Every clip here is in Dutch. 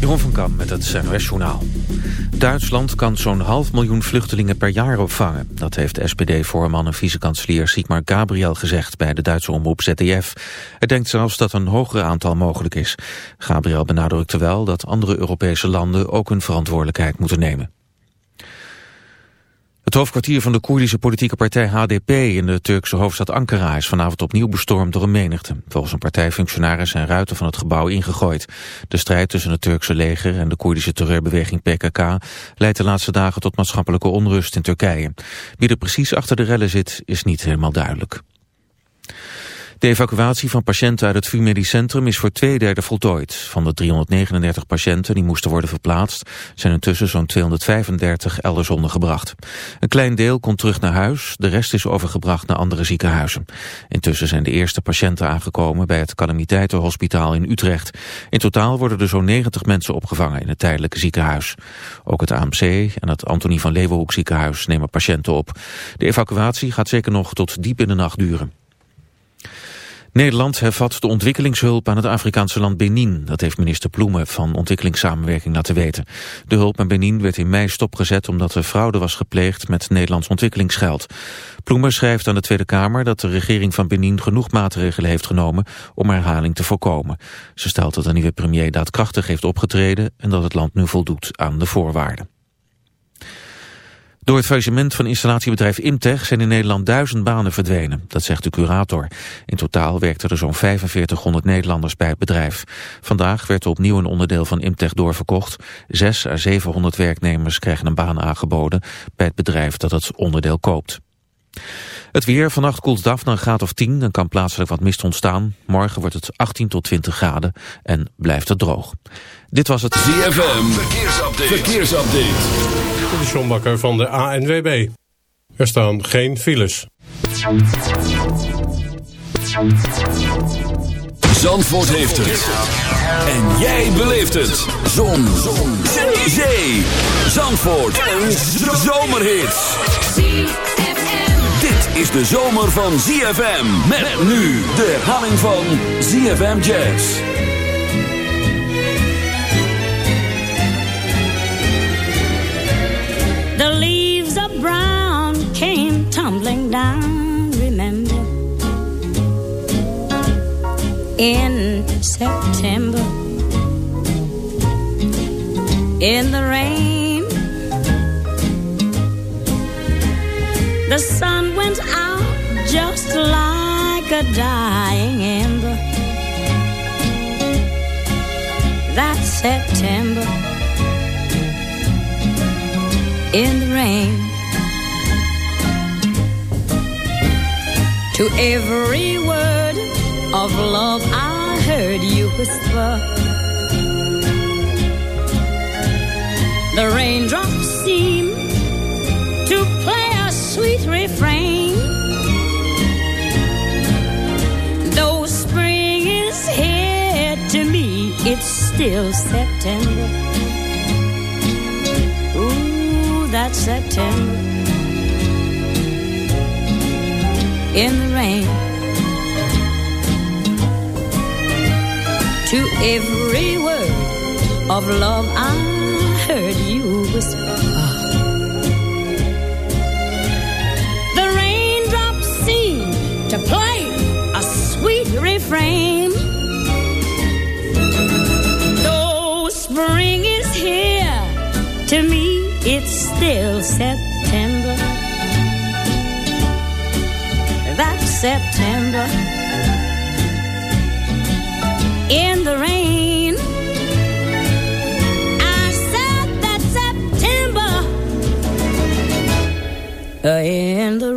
Jeroen van Kam met het NOS Journaal. Duitsland kan zo'n half miljoen vluchtelingen per jaar opvangen. Dat heeft SPD-voorman en vicekanselier Sigmar Gabriel gezegd... bij de Duitse omroep ZDF. Hij denkt zelfs dat een hoger aantal mogelijk is. Gabriel benadrukte wel dat andere Europese landen... ook hun verantwoordelijkheid moeten nemen. Het hoofdkwartier van de Koerdische politieke partij HDP in de Turkse hoofdstad Ankara is vanavond opnieuw bestormd door een menigte. Volgens een partijfunctionaris zijn ruiten van het gebouw ingegooid. De strijd tussen het Turkse leger en de Koerdische terreurbeweging PKK leidt de laatste dagen tot maatschappelijke onrust in Turkije. Wie er precies achter de rellen zit is niet helemaal duidelijk. De evacuatie van patiënten uit het VU Centrum is voor twee derde voltooid. Van de 339 patiënten die moesten worden verplaatst... zijn intussen zo'n 235 elders ondergebracht. Een klein deel komt terug naar huis, de rest is overgebracht naar andere ziekenhuizen. Intussen zijn de eerste patiënten aangekomen bij het Calamiteitenhospitaal in Utrecht. In totaal worden er zo'n 90 mensen opgevangen in het tijdelijke ziekenhuis. Ook het AMC en het Antonie van Leeuwenhoek ziekenhuis nemen patiënten op. De evacuatie gaat zeker nog tot diep in de nacht duren. Nederland hervat de ontwikkelingshulp aan het Afrikaanse land Benin. Dat heeft minister Ploemen van ontwikkelingssamenwerking laten weten. De hulp aan Benin werd in mei stopgezet omdat er fraude was gepleegd met Nederlands ontwikkelingsgeld. Ploemen schrijft aan de Tweede Kamer dat de regering van Benin genoeg maatregelen heeft genomen om herhaling te voorkomen. Ze stelt dat de nieuwe premier daadkrachtig heeft opgetreden en dat het land nu voldoet aan de voorwaarden. Door het faillissement van installatiebedrijf Imtech zijn in Nederland duizend banen verdwenen. Dat zegt de curator. In totaal werkten er zo'n 4500 Nederlanders bij het bedrijf. Vandaag werd er opnieuw een onderdeel van Imtech doorverkocht. Zes à 700 werknemers krijgen een baan aangeboden bij het bedrijf dat het onderdeel koopt. Het weer, vannacht koelt het af naar een graad of 10 Dan kan plaatselijk wat mist ontstaan. Morgen wordt het 18 tot 20 graden en blijft het droog. Dit was het ZFM, verkeersupdate. verkeersupdate. De Sjombakker van de ANWB. Er staan geen files. Zandvoort heeft het. En jij beleeft het. Zon. Zon. Zee. Zandvoort. Een zomerhit is de zomer van ZFM. Met nu de herhaling van ZFM Jazz. The leaves of brown came tumbling down, remember. In September. In the rain The sun went out just like a dying ember. That September in the rain. To every word of love I heard you whisper. The raindrops seem to play sweet refrain. Though spring is here to me, it's still September. Ooh, that's September. In the rain. To every word of love I heard you whisper. To me it's still September. That's September. In the rain. I said that September. Uh, in the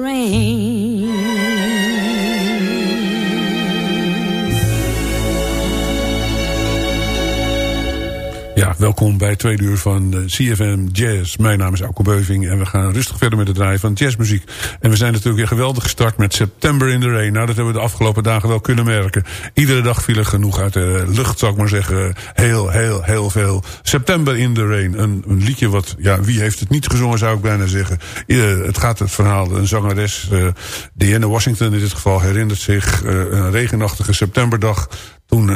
welkom bij twee uur van CFM Jazz. Mijn naam is Alko Beuving en we gaan rustig verder met het draaien van jazzmuziek. En we zijn natuurlijk weer geweldig gestart met September in the Rain. Nou, dat hebben we de afgelopen dagen wel kunnen merken. Iedere dag viel er genoeg uit de lucht, zou ik maar zeggen. Heel, heel, heel veel. September in the Rain. Een, een liedje wat, ja, wie heeft het niet gezongen, zou ik bijna zeggen. Uh, het gaat het verhaal, een zangeres, uh, Diana Washington in dit geval, herinnert zich een regenachtige septemberdag toen,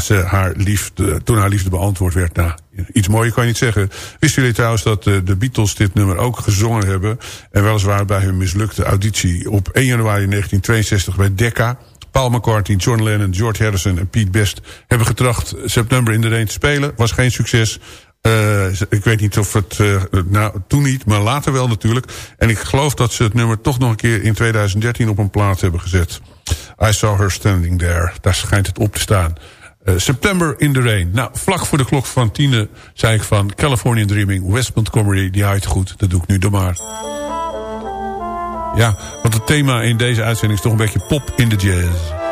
ze haar liefde, toen haar liefde beantwoord werd. Nou, iets mooier kan je niet zeggen. Wisten jullie trouwens dat de Beatles dit nummer ook gezongen hebben? En weliswaar bij hun mislukte auditie op 1 januari 1962 bij Decca... Paul McCartney, John Lennon, George Harrison en Pete Best... hebben getracht September in de Rain te spelen. Was geen succes. Uh, ik weet niet of het, uh, nou, toen niet, maar later wel natuurlijk. En ik geloof dat ze het nummer toch nog een keer in 2013 op een plaats hebben gezet. I Saw Her Standing There. Daar schijnt het op te staan. Uh, September in the Rain. Nou, vlak voor de klok van tienen zei ik van Californian Dreaming, West Montgomery, die uit goed. Dat doe ik nu door maar. Ja, want het thema in deze uitzending is toch een beetje pop in de jazz.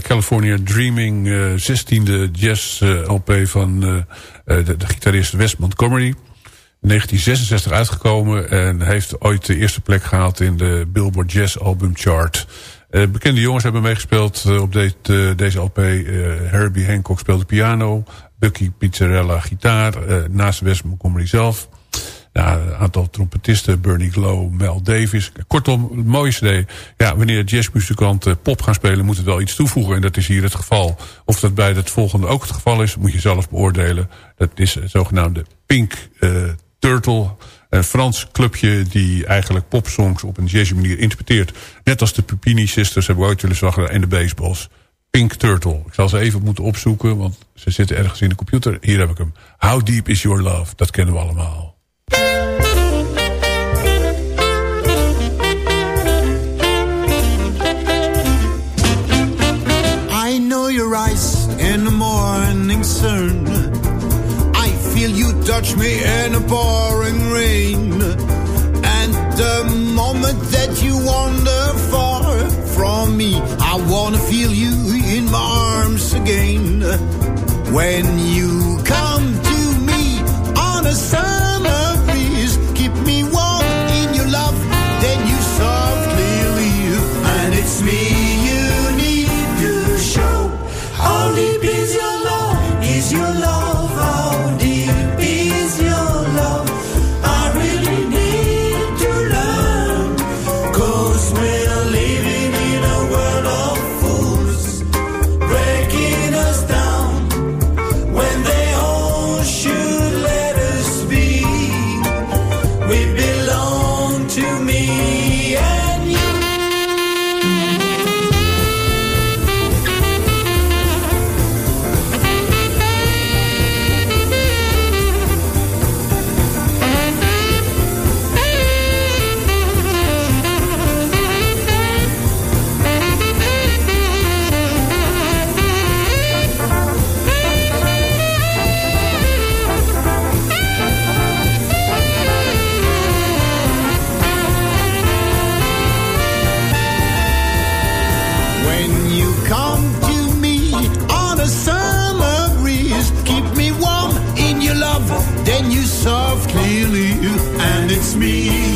California Dreaming, uh, 16e jazz uh, van uh, de, de, gitarist Wes Montgomery. 1966 uitgekomen en heeft ooit de eerste plek gehaald in de Billboard Jazz Album Chart. bekende jongens hebben meegespeeld op de, deze LP. Herbie Hancock speelde piano, Bucky Pizzarella gitaar, naast Wes Montgomery zelf. Ja, een aantal trompetisten, Bernie Glow, Mel Davis. Kortom, het mooie cd. Ja, wanneer jazzmuzikanten pop gaan spelen, moet het wel iets toevoegen. En dat is hier het geval. Of dat bij het volgende ook het geval is, moet je zelf beoordelen. Dat is het zogenaamde Pink uh, Turtle. Een Frans clubje die eigenlijk popsongs op een jazzy manier interpreteert. Net als de Pupini Sisters hebben we ooit willen zeggen en de Baseballs. Pink Turtle. Ik zal ze even moeten opzoeken, want ze zitten ergens in de computer. Hier heb ik hem. How Deep Is Your Love? Dat kennen we allemaal. Touch me in a pouring rain. And the moment that you wander far from me, I wanna feel you in my arms again. When you me.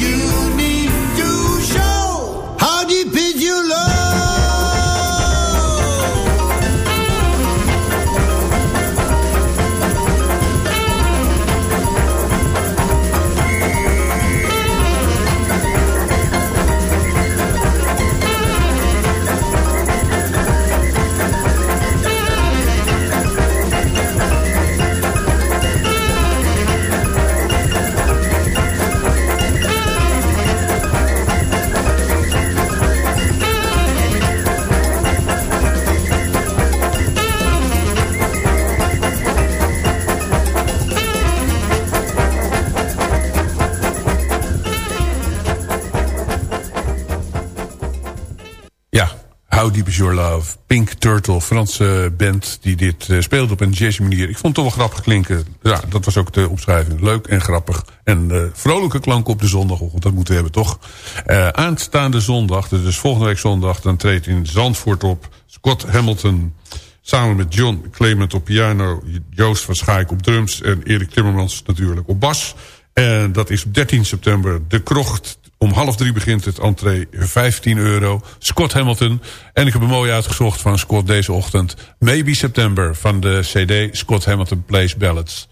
Your Love. Pink Turtle, Franse band die dit uh, speelde op een jazzy manier. Ik vond het toch wel grappig klinken. Ja, dat was ook de omschrijving. Leuk en grappig. En uh, vrolijke klanken op de zondagochtend, dat moeten we hebben toch. Uh, aanstaande zondag, dus volgende week zondag... dan treedt in Zandvoort op Scott Hamilton... samen met John Clement op piano... Joost van Schaik op drums en Erik Timmermans natuurlijk op bas... En dat is op 13 september de krocht om half drie begint het entree 15 euro. Scott Hamilton. En ik heb een mooi uitgezocht van Scott deze ochtend. Maybe September van de cd Scott Hamilton Plays Ballads.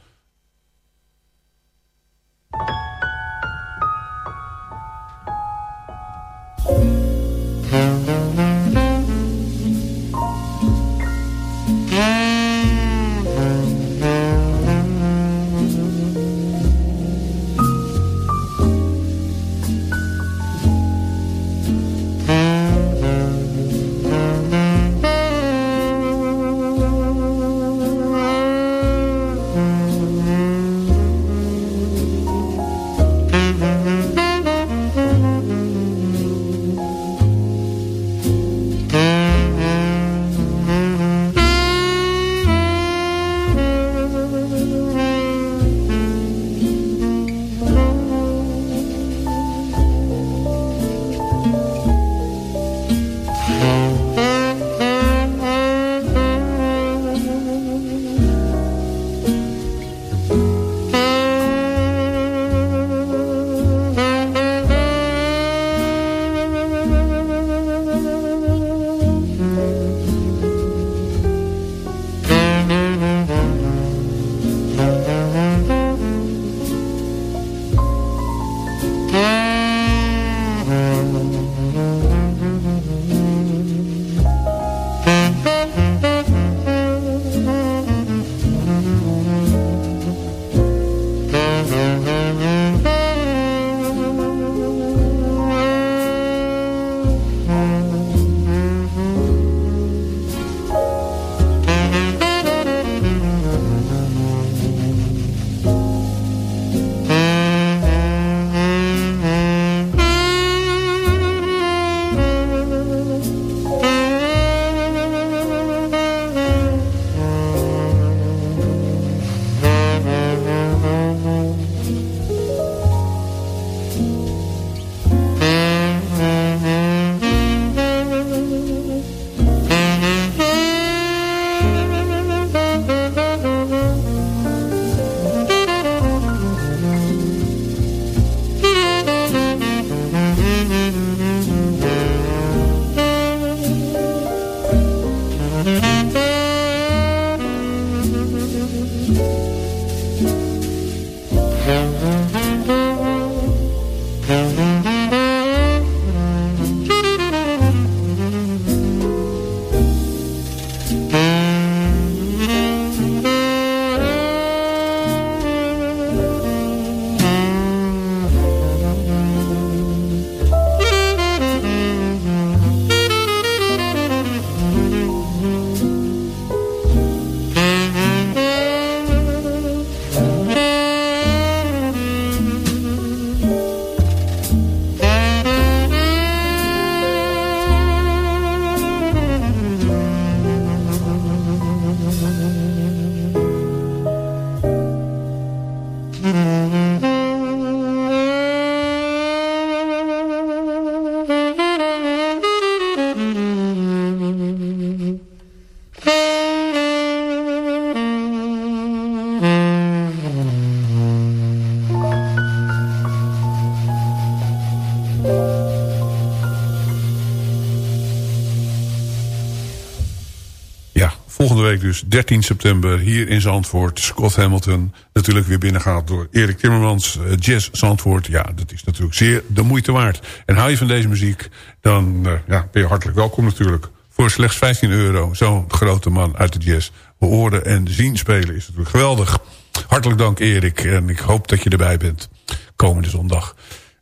Dus 13 september hier in Zandvoort. Scott Hamilton natuurlijk weer binnengaat door Erik Timmermans. Uh, Jazz Zandvoort, ja, dat is natuurlijk zeer de moeite waard. En hou je van deze muziek, dan uh, ja, ben je hartelijk welkom natuurlijk. Voor slechts 15 euro, zo'n grote man uit de jazz. Horen en zien spelen is natuurlijk geweldig. Hartelijk dank Erik en ik hoop dat je erbij bent komende zondag.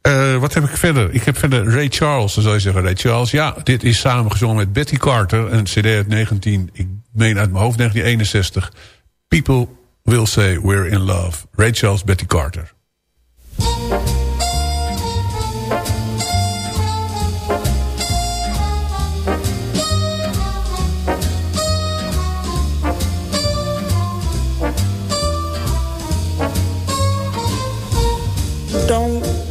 Uh, wat heb ik verder? Ik heb verder Ray Charles, dan zou je zeggen Ray Charles. Ja, dit is samengezongen met Betty Carter, een cd uit 19, ik meen uit mijn hoofd 1961. People will say we're in love. Ray Charles, Betty Carter. and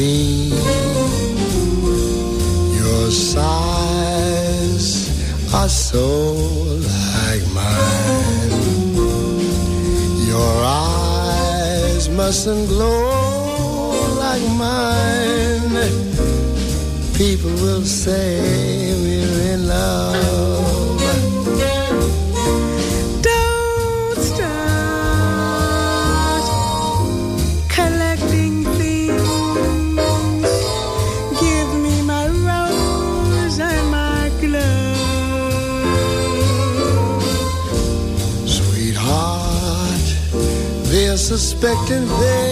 me. Your sighs are so like mine. Your eyes mustn't glow like mine. People will say we're in love. expecting there.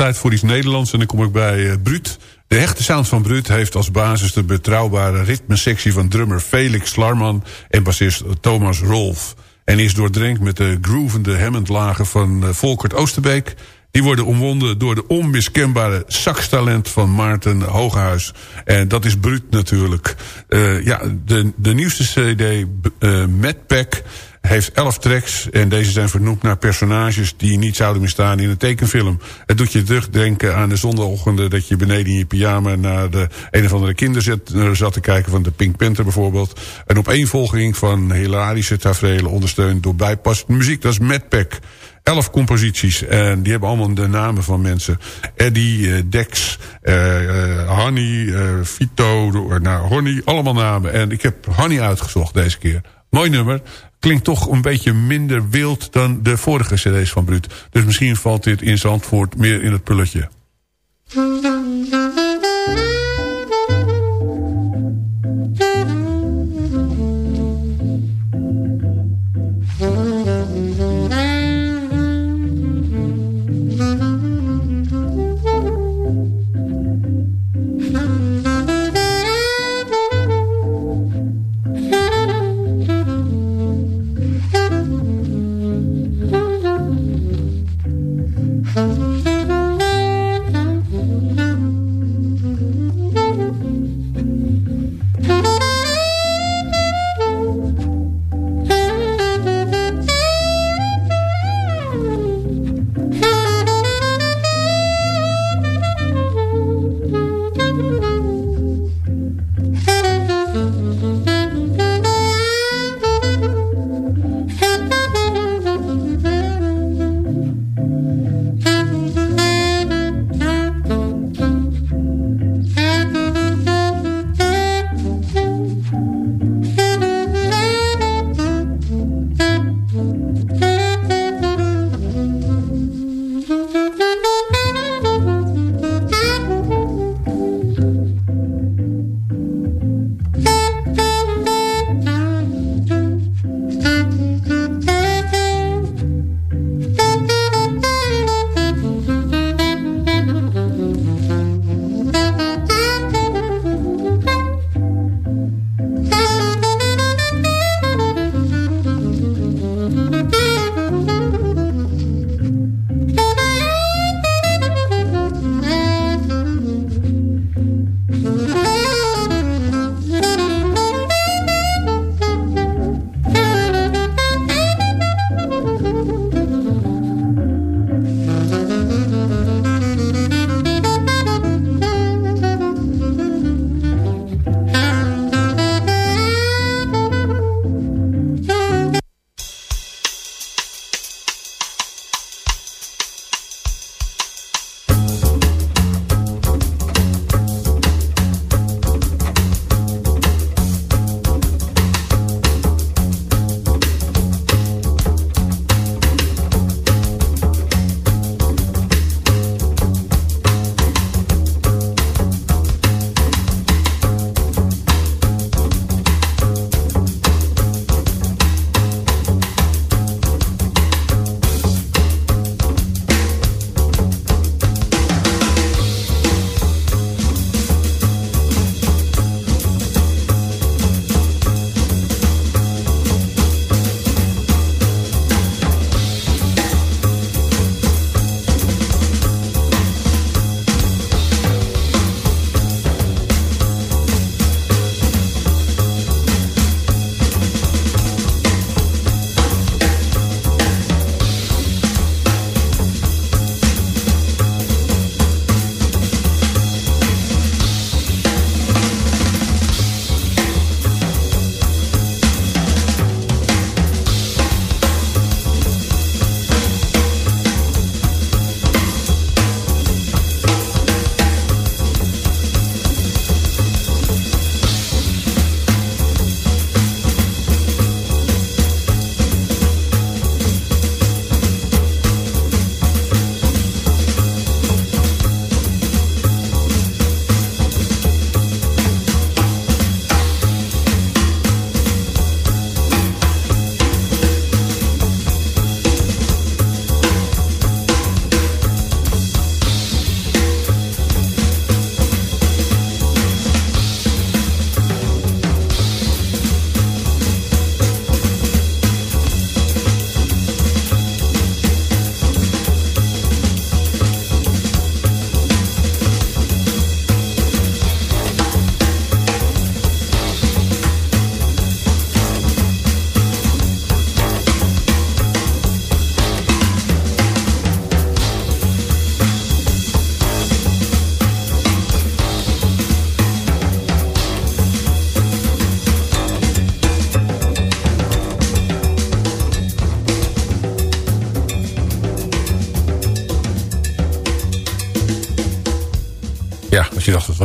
Tijd voor iets Nederlands. En dan kom ik bij uh, Bruut. De hechte sound van Brut heeft als basis de betrouwbare ritmesectie van drummer Felix Slarman en bassist Thomas Rolf. En is doordrenkt met de groovende Hammondlagen van eh, Volkert Oosterbeek. Die worden omwonden door de onmiskenbare saxtalent van Maarten Hogehuis. En dat is Brut natuurlijk. Uh, ja, de, de nieuwste cd, uh, Pack heeft elf tracks en deze zijn vernoemd naar personages... die niet zouden meer staan in een tekenfilm. Het doet je terugdenken aan de zondagochtenden... dat je beneden in je pyjama naar de een of andere kinderzet eh, zat te kijken... van de Pink Panther bijvoorbeeld. Een opeenvolging van hilarische tafereelen ondersteund door bijpassende muziek. Dat is Mad Pack elf composities. En die hebben allemaal de namen van mensen. Eddie, uh, Dex, uh, uh, Honey, Vito, nou, Honey. Allemaal namen. En ik heb Honey uitgezocht deze keer. Mooi nummer. Klinkt toch een beetje minder wild dan de vorige cd's van Brut. Dus misschien valt dit in Zandvoort meer in het pulletje.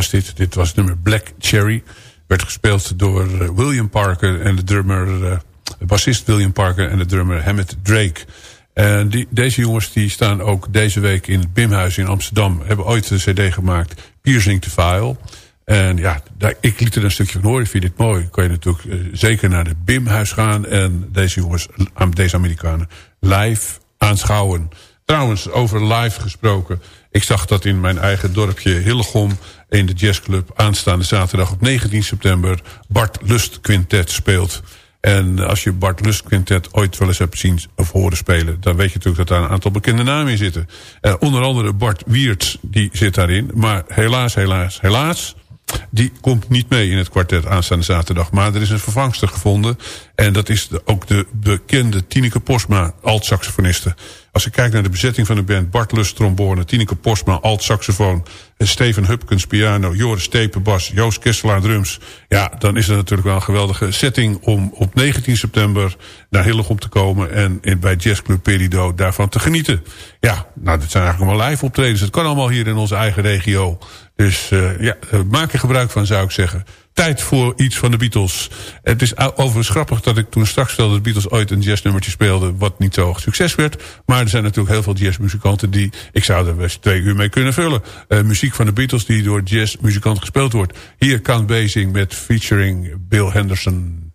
Dit? Was nummer Black Cherry. Werd gespeeld door uh, William Parker en de drummer... De bassist William Parker en de drummer Hammett Drake. En die, deze jongens die staan ook deze week in het Bimhuis in Amsterdam. Hebben ooit een cd gemaakt, Piercing the File. En ja, ik liet er een stukje van horen. Vind dit mooi. Kan je natuurlijk zeker naar de Bimhuis gaan. En deze jongens, deze Amerikanen, live aanschouwen. Trouwens, over live gesproken. Ik zag dat in mijn eigen dorpje Hillegom... in de jazzclub aanstaande zaterdag op 19 september... Bart Lust Quintet speelt. En als je Bart Lust Quintet ooit wel eens hebt zien of horen spelen... dan weet je natuurlijk dat daar een aantal bekende namen in zitten. Uh, onder andere Bart Wiertz, die zit daarin. Maar helaas, helaas, helaas... Die komt niet mee in het kwartet aanstaande zaterdag. Maar er is een vervangster gevonden. En dat is ook de bekende Tineke Posma, alt-saxofoniste. Als ik kijk naar de bezetting van de band... Bart Lust, trombone, Tineke Posma, alt-saxofoon... Steven Hupkens, piano, Joris Stepen, bas... Joost Kesselaar, drums. Ja, dan is het natuurlijk wel een geweldige setting... om op 19 september naar Hillegom te komen... en bij Jazzclub Perido daarvan te genieten. Ja, nou, dit zijn eigenlijk allemaal live optredens. Het kan allemaal hier in onze eigen regio. Dus uh, ja, maak er gebruik van, zou ik zeggen tijd voor iets van de Beatles. Het is overigens grappig dat ik toen straks stelde... dat de Beatles ooit een jazznummertje speelden... wat niet zo succes werd. Maar er zijn natuurlijk heel veel jazzmuzikanten... die ik zou er best twee uur mee kunnen vullen. Uh, muziek van de Beatles die door jazzmuzikanten gespeeld wordt. Hier Count Basie met featuring Bill Henderson.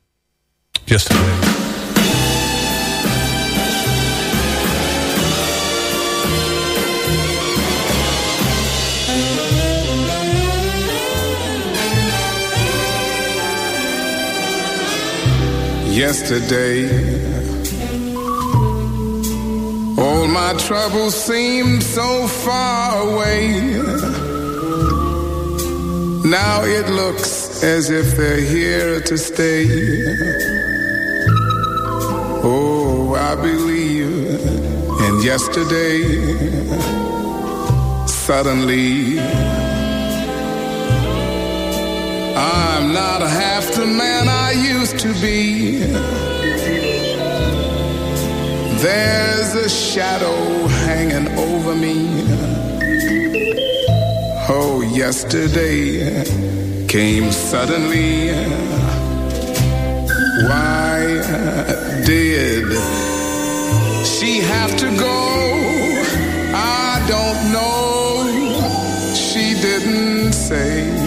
Yesterday. Yesterday. All my troubles seemed so far away. Now it looks as if they're here to stay. Oh, I believe in yesterday. Suddenly, I'm not half the man I used to be. There's a shadow hanging over me. Oh, yesterday came suddenly. Why did she have to go? I don't know. She didn't say.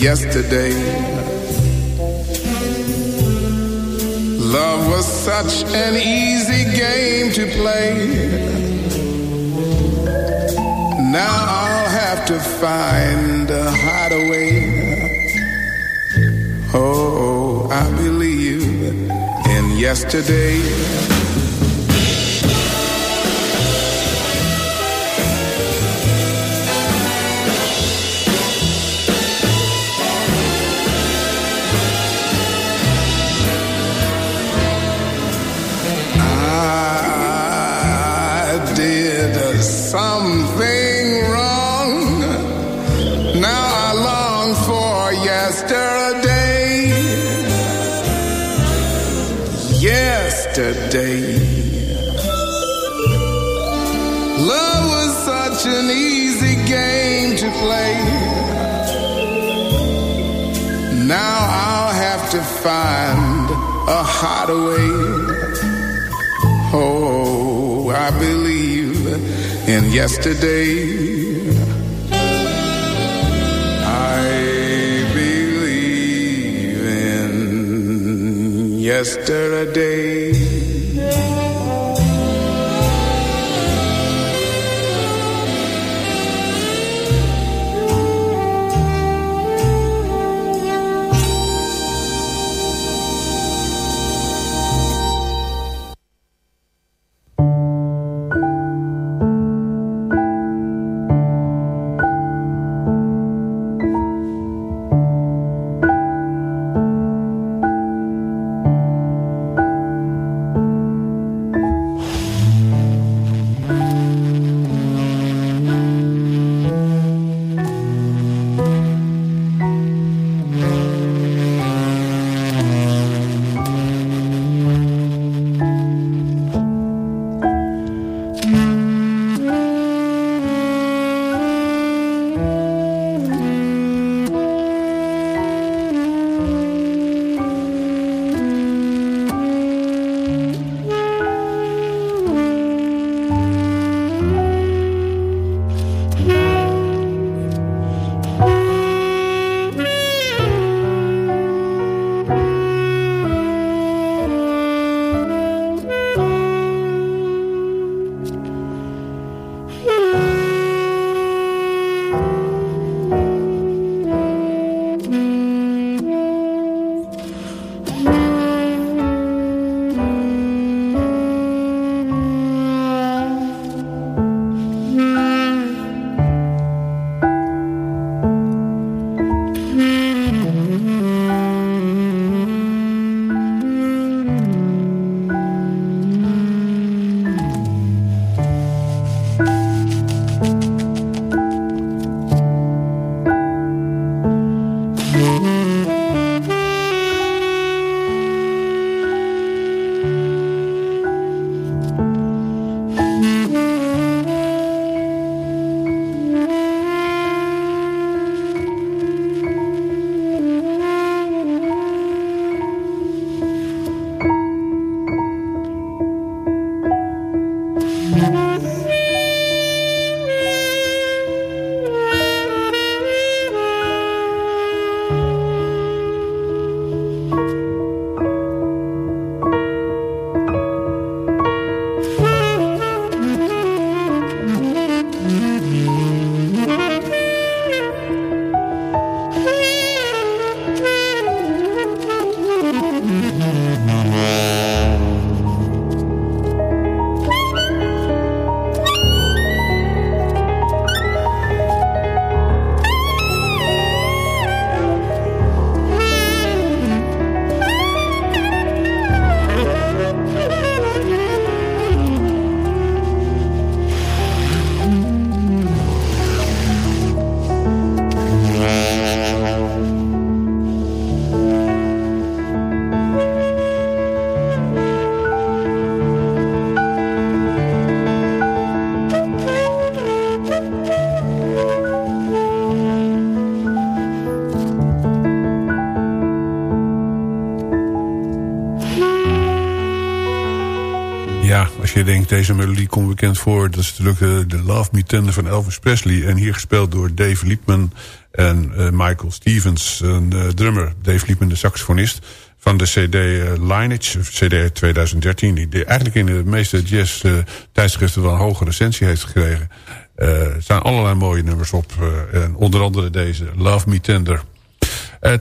Yesterday. Love was such an easy game to play. Now I'll have to find a hideaway Oh, I believe in yesterday. Play. Now I'll have to find a hideaway. Oh, I believe in yesterday. I believe in yesterday. Je denkt, deze melodie komt bekend voor... dat is natuurlijk uh, de Love Me Tender van Elvis Presley. En hier gespeeld door Dave Liebman en uh, Michael Stevens, een uh, drummer. Dave Liebman, de saxofonist van de CD Lineage, CD 2013... die eigenlijk in de meeste jazz tijdschriften wel een hoge recensie heeft gekregen. er staan allerlei mooie nummers op. en onder andere deze, Love Me Tender...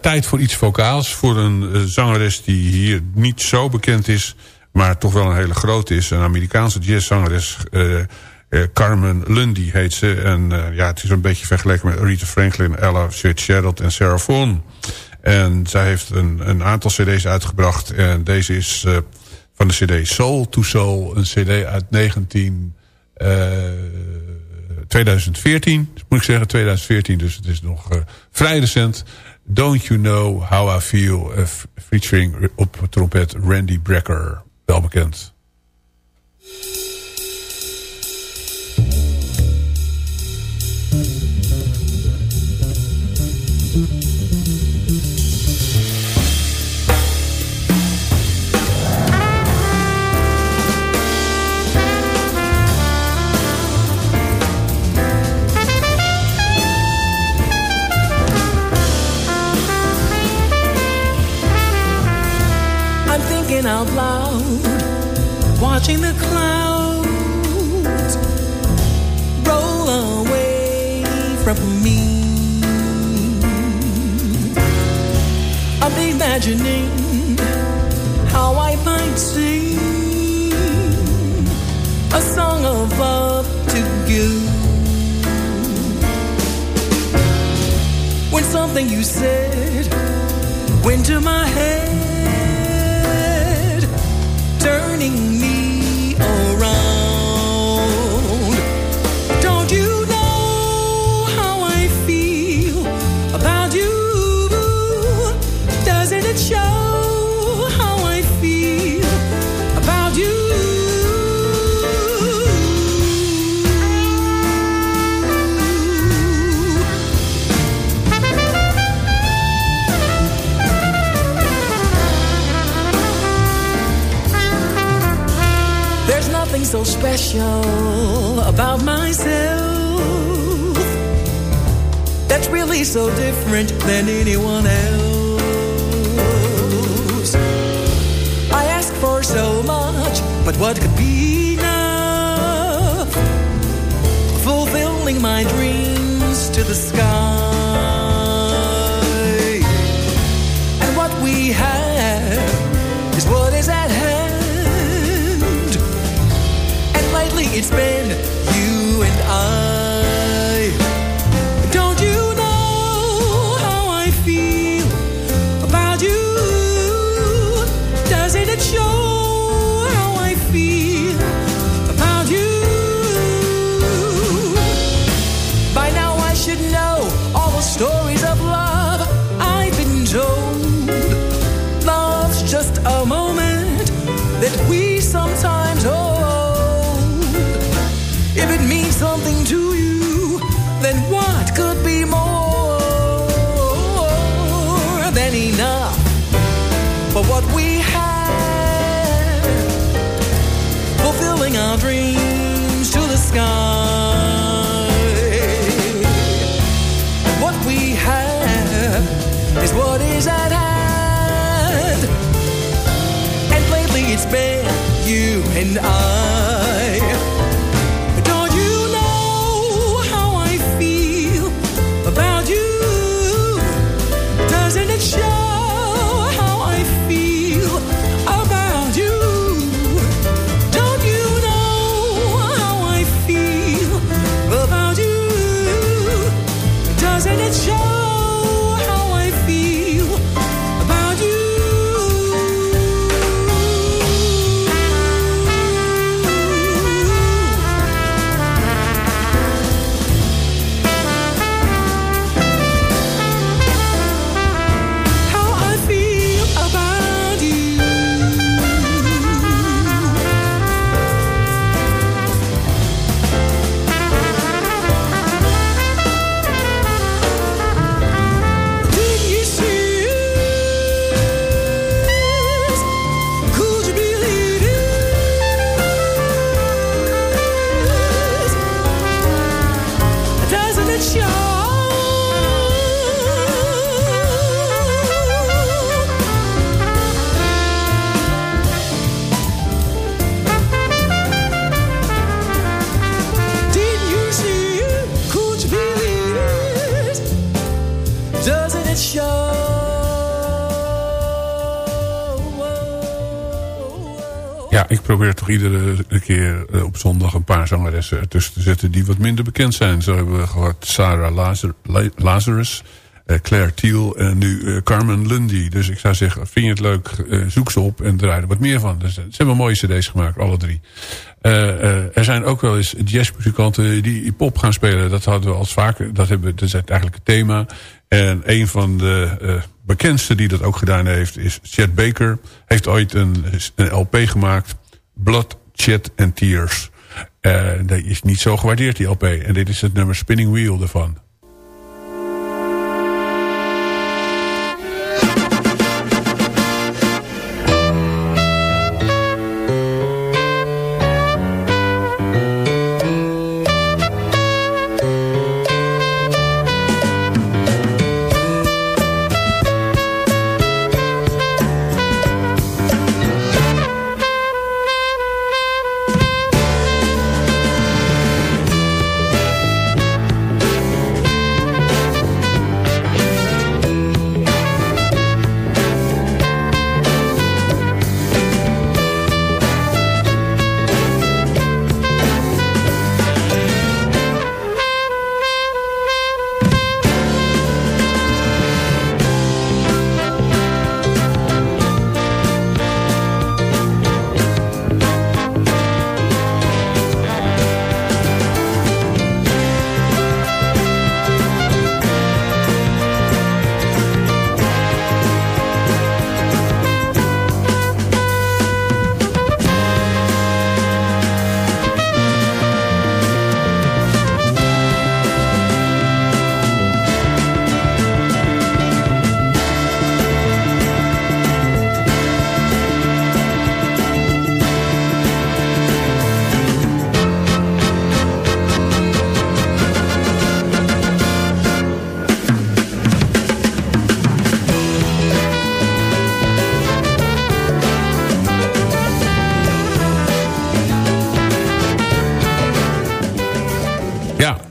tijd voor iets vocaals, voor een zangeres die hier niet zo bekend is maar toch wel een hele grote is. Een Amerikaanse jazzzangeres, uh, Carmen Lundy heet ze. En uh, ja, het is een beetje vergeleken met Rita Franklin, Ella Fitzgerald en Sarah Vaughan. En zij heeft een, een aantal cd's uitgebracht. En deze is uh, van de cd Soul to Soul. Een cd uit 19... 2014, moet ik zeggen, 2014, dus het is nog uh, vrij recent. Don't You Know How I Feel, uh, featuring op trompet Randy Brecker wel bekend. Watching the clouds roll away from me. I'm imagining how I might sing a song of love to you. When something you said went to my head turning me about myself that's really so different than anyone else. I ask for so much, but what could be enough? Fulfilling my dreams to the sky. It's been you and I. sky. What we have is what is at hand. And lately it's been you and I. toch iedere keer eh, op zondag een paar zangeressen ertussen te zetten die wat minder bekend zijn. Zo hebben we gehad Sarah Lazar- La- Lazarus, eh, Claire Thiel en nu eh, Carmen Lundy. Dus ik zou zeggen, vind je het leuk, zoek ze op en draai er wat meer van. Dus, ze hebben mooie cd's gemaakt, alle drie. Er zijn ook wel eens jazzmuzikanten die pop gaan spelen. Dat hadden we al vaker. Dat, hebben, dat is eigenlijk het thema. En een van de bekendste die dat ook gedaan heeft is Chet Baker. Heeft ooit een, een LP gemaakt. Blood, Chet and Tears. Eh dat is niet zo gewaardeerd, die LP. En dit is het nummer Spinning Wheel ervan.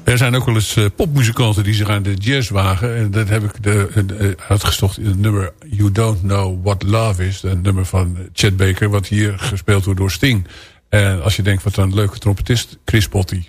Er zijn ook wel eens eh, popmuzikanten die zich aan de jazz wagen. En dat heb ik de, de, uitgestocht in het nummer You Don't Know What Love Is. Een nummer van Chet Baker, wat hier gespeeld wordt door Sting. En als je denkt, wat een leuke trompetist, Chris Botti.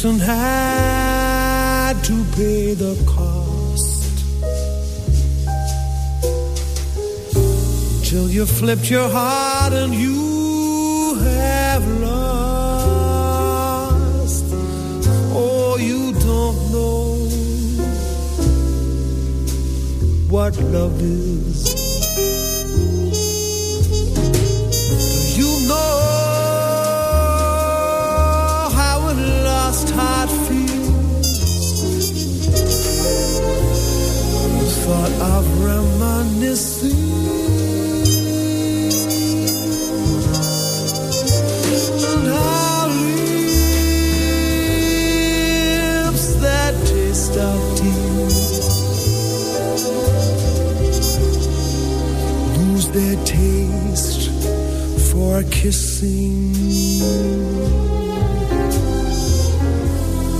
Houston had to pay the cost. Till you flipped your heart and you have lost. Oh, you don't know what love is. are kissing.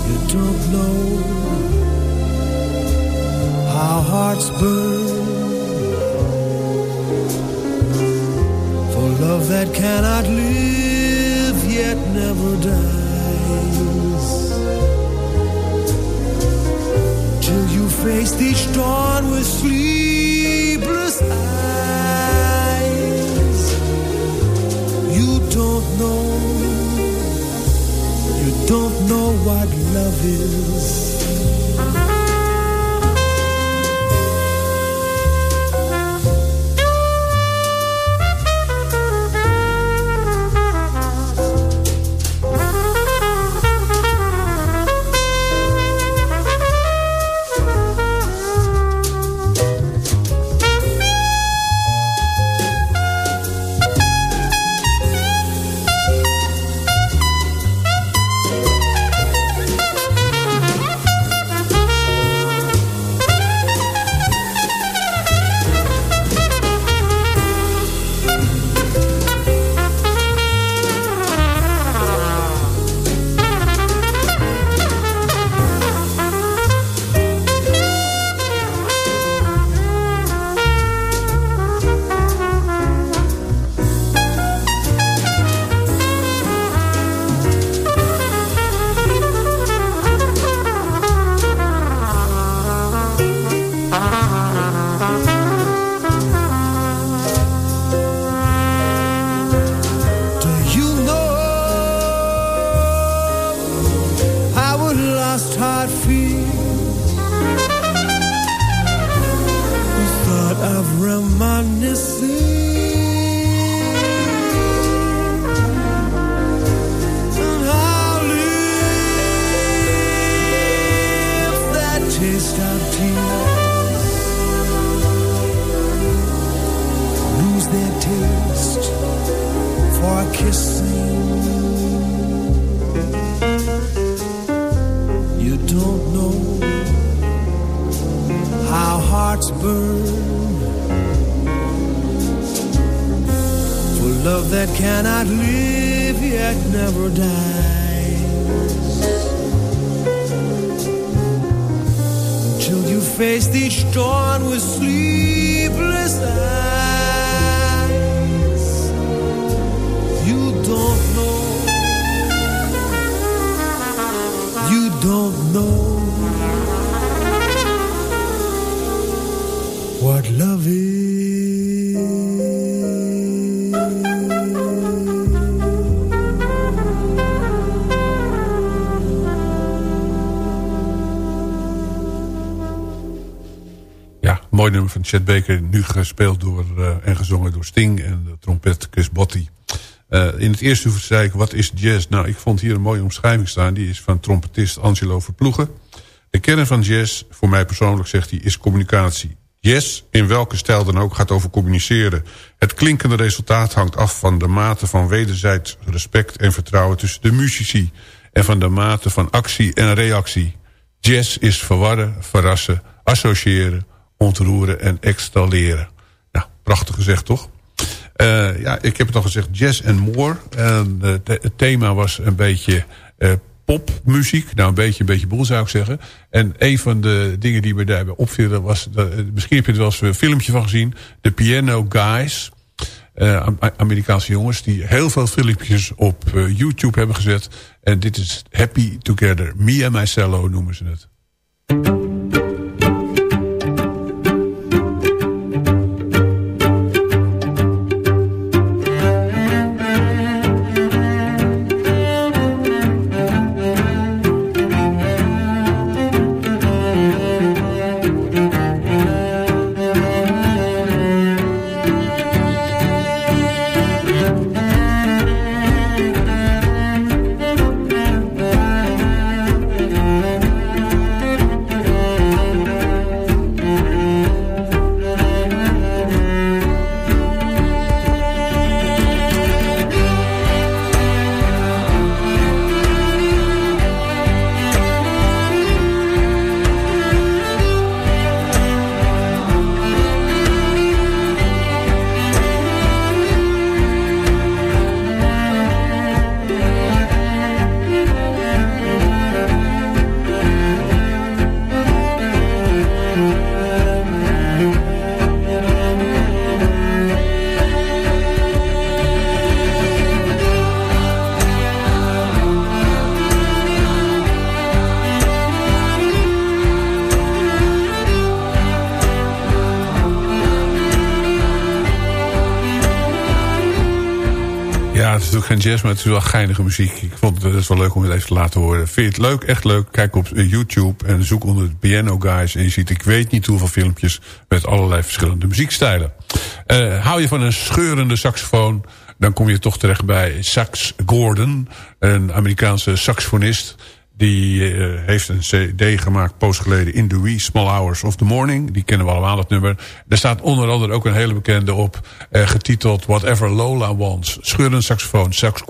You don't know how hearts burn for love that cannot live yet never dies. Till you faced each dawn with sleepless eyes. know, you don't know what love is. mooi nummer van Chet Baker. Nu gespeeld door, eh, en gezongen door Sting en de trompet Chris Botti. Eh, in het eerste zei ik, wat is jazz? Nou, ik vond hier een mooie omschrijving staan. Die is van trompetist Angelo Verploegen. De kern van jazz, voor mij persoonlijk zegt hij, is communicatie. Jazz, in welke stijl dan ook, gaat over communiceren. Het klinkende resultaat hangt af van de mate van wederzijds respect en vertrouwen tussen de muzici. En van de mate van actie en reactie. Jazz is verwarren, verrassen, associëren, ontroeren en extalleren. Nou, prachtig gezegd toch? Uh, ja, ik heb het al gezegd, jazz and more. En uh, het thema was een beetje uh, popmuziek. Nou, een beetje, een beetje boel zou ik zeggen. En een van de dingen die me daarbij opvielen was... misschien heb je er wel eens een filmpje van gezien. De Piano Guys. Amerikaanse jongens die heel veel filmpjes op YouTube hebben gezet. En dit is Happy Together. Me and My Cello noemen ze het. Geen jazz, maar het is wel geinige muziek. Ik vond het, wel leuk om het even te laten horen. Vind je het leuk? Echt leuk? Kijk op YouTube en zoek onder de Piano Guys. En je ziet, ik weet niet hoeveel filmpjes met allerlei verschillende muziekstijlen. Uh, hou je van een scheurende saxofoon... dan kom je toch terecht bij Sax Gordon. Een Amerikaanse saxofonist die uh, heeft een cd gemaakt post geleden in the wee small hours of the morning. Die kennen we allemaal, het nummer. Er staat onder andere ook een hele bekende op. Uh, getiteld Whatever Lola Wants. Scheurend saxofoon, Sax.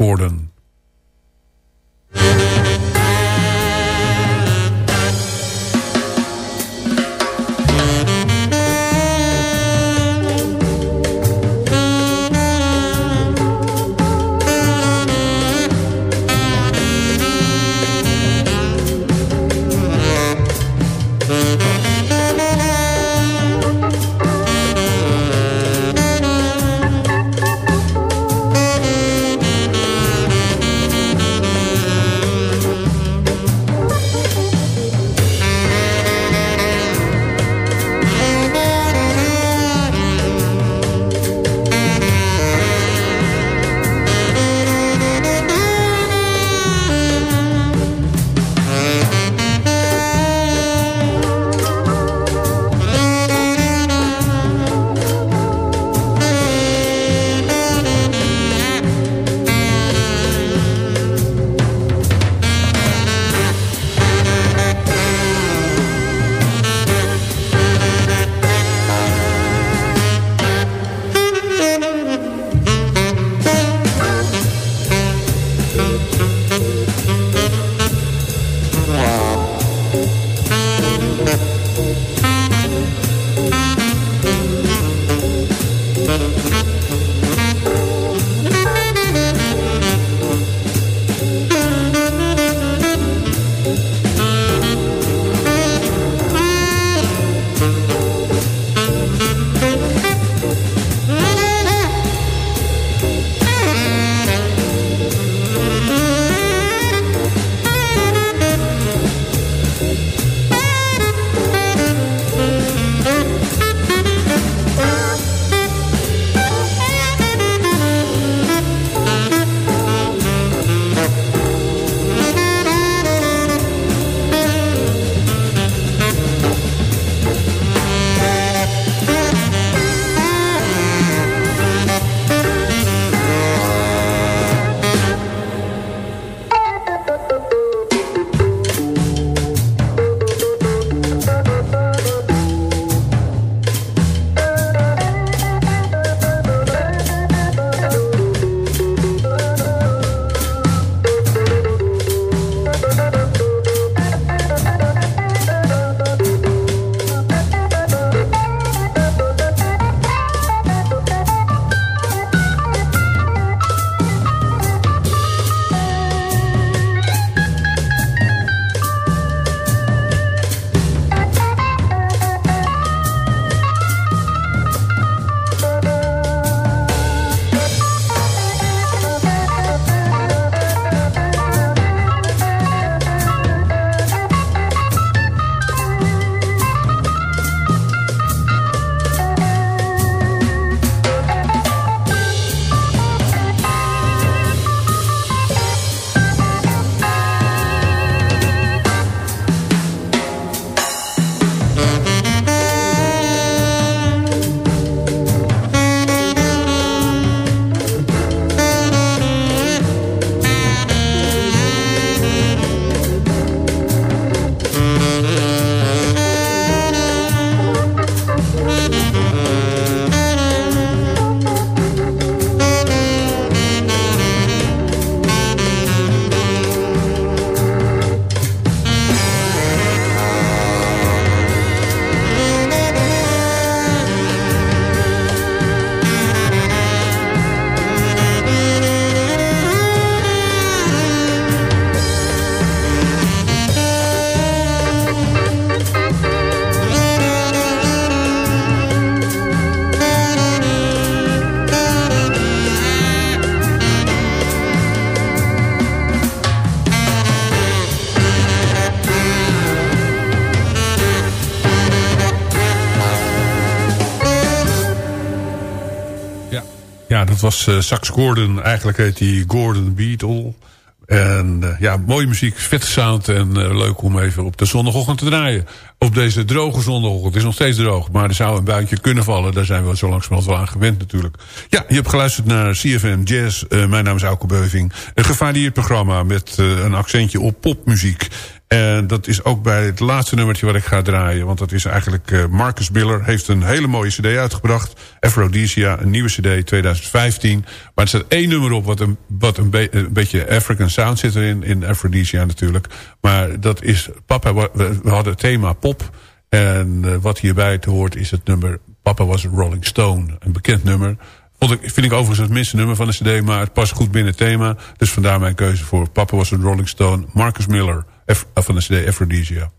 Dat was uh, Sax Gordon. Eigenlijk heet hij Gordon Beatle. En uh, ja, mooie muziek, vette sound en uh, leuk om even op de zondagochtend te draaien. Op deze droge zondagochtend. Het is nog steeds droog, maar er zou een buitje kunnen vallen. Daar zijn we zo langzamerhand wel aan gewend natuurlijk. Ja, je hebt geluisterd naar CFM Jazz. Uh, mijn naam is Auke Beuving. Een gevarieerd programma met een accentje op popmuziek. En dat is ook bij het laatste nummertje wat ik ga draaien. Want dat is eigenlijk uh, Marcus Biller. Heeft een hele mooie cd uitgebracht. Aphrodisia, een nieuwe cd 2015. Maar er staat één nummer op wat een, wat een, be een beetje African sound zit erin. In Aphrodisia natuurlijk. Maar dat is... Papa, we, hadden het thema pop. En uh, wat hierbij te hoort is het nummer... Papa was Rolling Stone. Een bekend nummer. Vond ik, vind ik overigens het minste nummer van de cd. Maar het past goed binnen het thema. Dus vandaar mijn keuze voor Papa was a Rolling Stone. Marcus Miller van de CD Aphrodisia.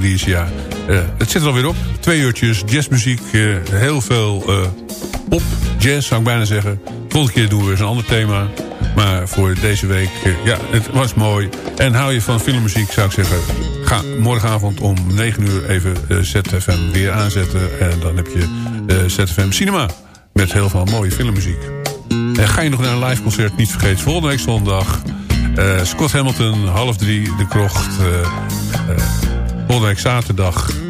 Uh, het zit er alweer op. Twee uurtjes jazzmuziek. Uh, heel veel uh, pop, jazz zou ik bijna zeggen. Volgende keer doen we eens een ander thema. Maar voor deze week, ja, het was mooi. En hou je van filmmuziek, zou ik zeggen... ga morgenavond om 9 uur even ZFM weer aanzetten. En dan heb je ZFM Cinema. Met heel veel mooie filmmuziek. En ga je nog naar een live concert, niet vergeten. Volgende week zondag... Uh, Scott Hamilton, half drie, de krocht. Volgende week zaterdag